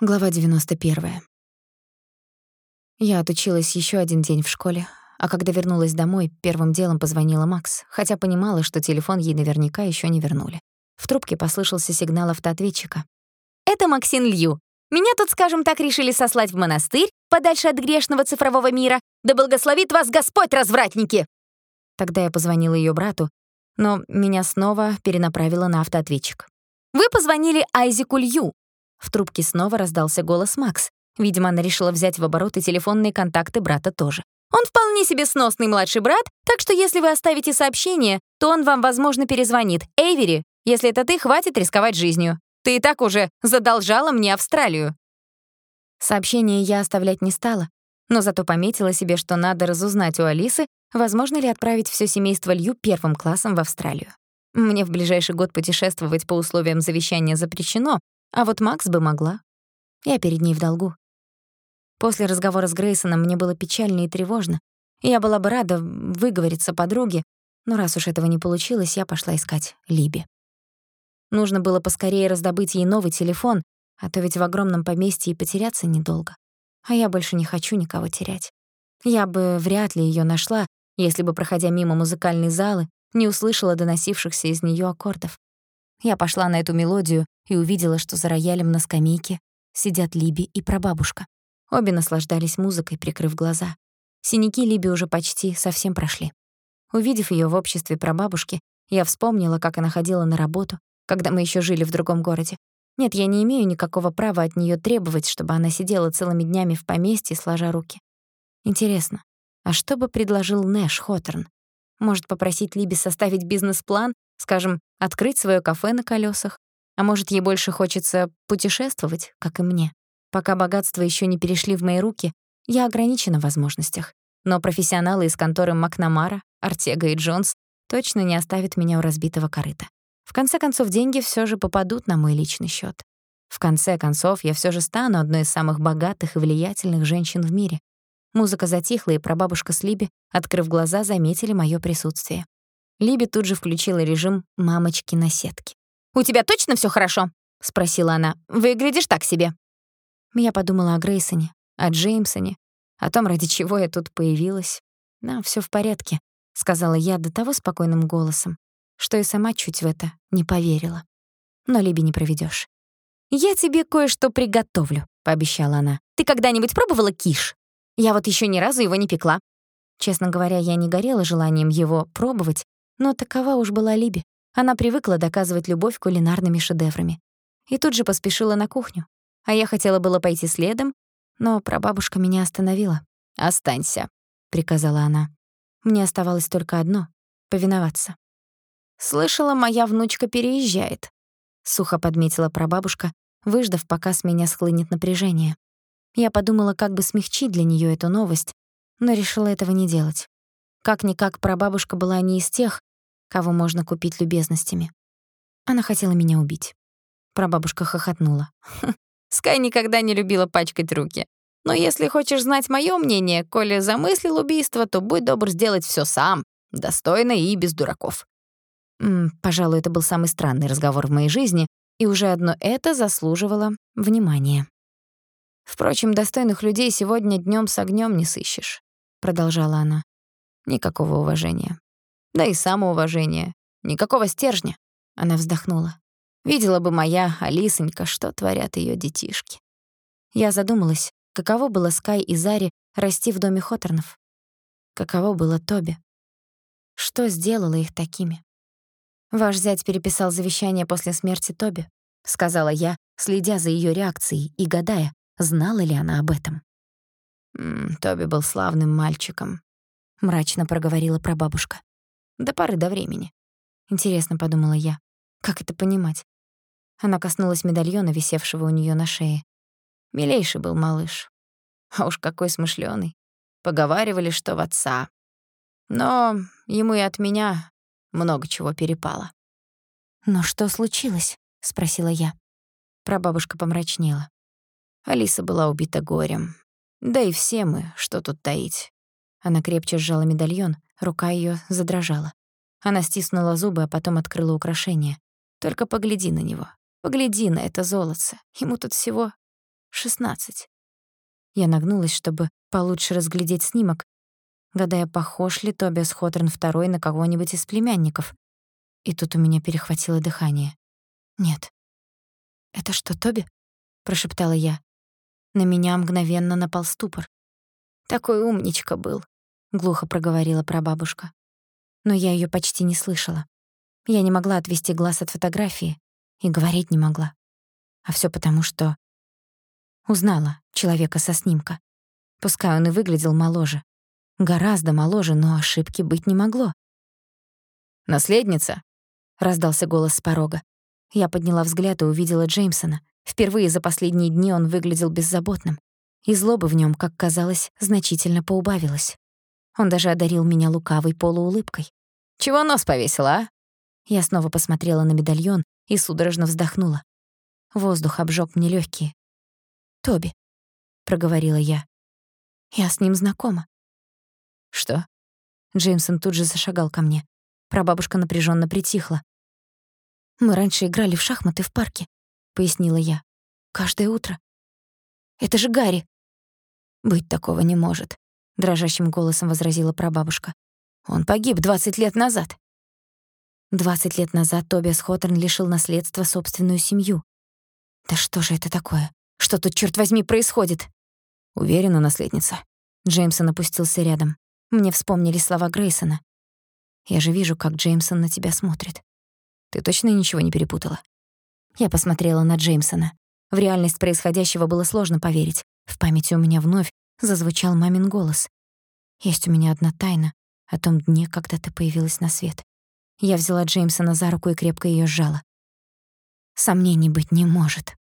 Глава 91. Я отучилась ещё один день в школе, а когда вернулась домой, первым делом позвонила Макс, хотя понимала, что телефон ей наверняка ещё не вернули. В трубке послышался сигнал автоответчика. «Это Максин Лью. Меня тут, скажем так, решили сослать в монастырь, подальше от грешного цифрового мира. Да благословит вас Господь, развратники!» Тогда я позвонила её брату, но меня снова перенаправило на автоответчик. «Вы позвонили Айзеку Лью. В трубке снова раздался голос Макс. Видимо, она решила взять в оборот и телефонные контакты брата тоже. Он вполне себе сносный младший брат, так что если вы оставите сообщение, то он вам, возможно, перезвонит. Эйвери, если это ты, хватит рисковать жизнью. Ты и так уже задолжала мне Австралию. Сообщение я оставлять не стала, но зато пометила себе, что надо разузнать у Алисы, возможно ли отправить всё семейство Лью первым классом в Австралию. Мне в ближайший год путешествовать по условиям завещания запрещено, а вот Макс бы могла. Я перед ней в долгу. После разговора с Грейсоном мне было печально и тревожно. Я была бы рада выговориться подруге, но раз уж этого не получилось, я пошла искать Либи. Нужно было поскорее раздобыть ей новый телефон, а то ведь в огромном поместье и потеряться недолго. А я больше не хочу никого терять. Я бы вряд ли её нашла, если бы, проходя мимо музыкальной залы, не услышала доносившихся из неё аккордов. Я пошла на эту мелодию и увидела, что за роялем на скамейке сидят Либи и прабабушка. Обе наслаждались музыкой, прикрыв глаза. Синяки Либи уже почти совсем прошли. Увидев её в обществе прабабушки, я вспомнила, как она ходила на работу, когда мы ещё жили в другом городе. Нет, я не имею никакого права от неё требовать, чтобы она сидела целыми днями в поместье, сложа руки. Интересно, а что бы предложил Нэш Хоторн? Может, попросить Либи составить бизнес-план Скажем, открыть своё кафе на колёсах. А может, ей больше хочется путешествовать, как и мне. Пока богатства ещё не перешли в мои руки, я ограничена в возможностях. Но профессионалы из конторы Макнамара, Артега и Джонс точно не оставят меня у разбитого корыта. В конце концов, деньги всё же попадут на мой личный счёт. В конце концов, я всё же стану одной из самых богатых и влиятельных женщин в мире. Музыка затихла, и прабабушка с Либи, открыв глаза, заметили моё присутствие. Либи тут же включила режим мамочки на сетке. «У тебя точно всё хорошо?» — спросила она. «Выглядишь так себе». Я подумала о Грейсоне, о Джеймсоне, о том, ради чего я тут появилась. «Да, всё в порядке», — сказала я до того спокойным голосом, что и сама чуть в это не поверила. Но Либи не проведёшь. «Я тебе кое-что приготовлю», — пообещала она. «Ты когда-нибудь пробовала киш? Я вот ещё ни разу его не пекла». Честно говоря, я не горела желанием его пробовать, но такова уж была Либи. Она привыкла доказывать любовь кулинарными шедеврами. И тут же поспешила на кухню. А я хотела было пойти следом, но прабабушка меня остановила. «Останься», — приказала она. Мне оставалось только одно — повиноваться. «Слышала, моя внучка переезжает», — сухо подметила прабабушка, выждав, пока с меня схлынет напряжение. Я подумала, как бы смягчить для неё эту новость, но решила этого не делать. Как-никак прабабушка была не из тех, кого можно купить любезностями. Она хотела меня убить. Прабабушка хохотнула. «Хм, Скай никогда не любила пачкать руки. Но если хочешь знать моё мнение, коли замыслил убийство, то будь добр сделать всё сам, достойно и без дураков. М, пожалуй, это был самый странный разговор в моей жизни, и уже одно это заслуживало внимания. Впрочем, достойных людей сегодня днём с огнём не сыщешь, продолжала она. Никакого уважения. Да и самоуважения. Никакого стержня. Она вздохнула. Видела бы моя Алисонька, что творят её детишки. Я задумалась, каково было Скай и Заре расти в доме Хоторнов. Каково было Тоби. Что сделало их такими? «Ваш зять переписал завещание после смерти Тоби», — сказала я, следя за её реакцией и гадая, знала ли она об этом. Тоби был славным мальчиком, мрачно проговорила прабабушка. До поры до времени. Интересно, подумала я. Как это понимать? Она коснулась медальона, висевшего у неё на шее. Милейший был малыш. А уж какой смышлёный. Поговаривали, что в отца. Но ему и от меня много чего перепало. «Но что случилось?» — спросила я. Прабабушка помрачнела. Алиса была убита горем. Да и все мы, что тут таить. Она крепче сжала медальон, рука её задрожала. Она стиснула зубы, а потом открыла украшение. «Только погляди на него. Погляди на это золотце. Ему тут всего шестнадцать. Я нагнулась, чтобы получше разглядеть снимок, гадая, похож ли Тобиас Хоторн второй на кого-нибудь из племянников. И тут у меня перехватило дыхание. «Нет». «Это что, Тоби?» — прошептала я. На меня мгновенно напал ступор. «Такой умничка был», — глухо проговорила прабабушка. Но я её почти не слышала. Я не могла отвести глаз от фотографии и говорить не могла. А всё потому, что узнала человека со снимка. Пускай он и выглядел моложе. Гораздо моложе, но ошибки быть не могло. «Наследница?» — раздался голос с порога. Я подняла взгляд и увидела Джеймсона. Впервые за последние дни он выглядел беззаботным. И злобы в нём, как казалось, значительно поубавилось. Он даже одарил меня лукавой полуулыбкой. «Чего нос повесила, а?» Я снова посмотрела на медальон и судорожно вздохнула. Воздух обжёг мне лёгкие. «Тоби», — проговорила я. «Я с ним знакома». «Что?» Джеймсон тут же зашагал ко мне. Прабабушка напряжённо притихла. «Мы раньше играли в шахматы в парке», — пояснила я. «Каждое утро». «Это же Гарри!» «Быть такого не может», — дрожащим голосом возразила прабабушка. «Он погиб 20 лет назад». Двадцать лет назад Тобиас Хоторн лишил наследства собственную семью. Да что же это такое? Что тут, чёрт возьми, происходит? Уверена, наследница. Джеймсон опустился рядом. Мне вспомнили слова Грейсона. Я же вижу, как Джеймсон на тебя смотрит. Ты точно ничего не перепутала? Я посмотрела на Джеймсона. В реальность происходящего было сложно поверить. В памяти у меня вновь зазвучал мамин голос. Есть у меня одна тайна о том дне, когда ты появилась на свет. Я взяла Джеймсона за руку и крепко её сжала. Сомнений быть не может.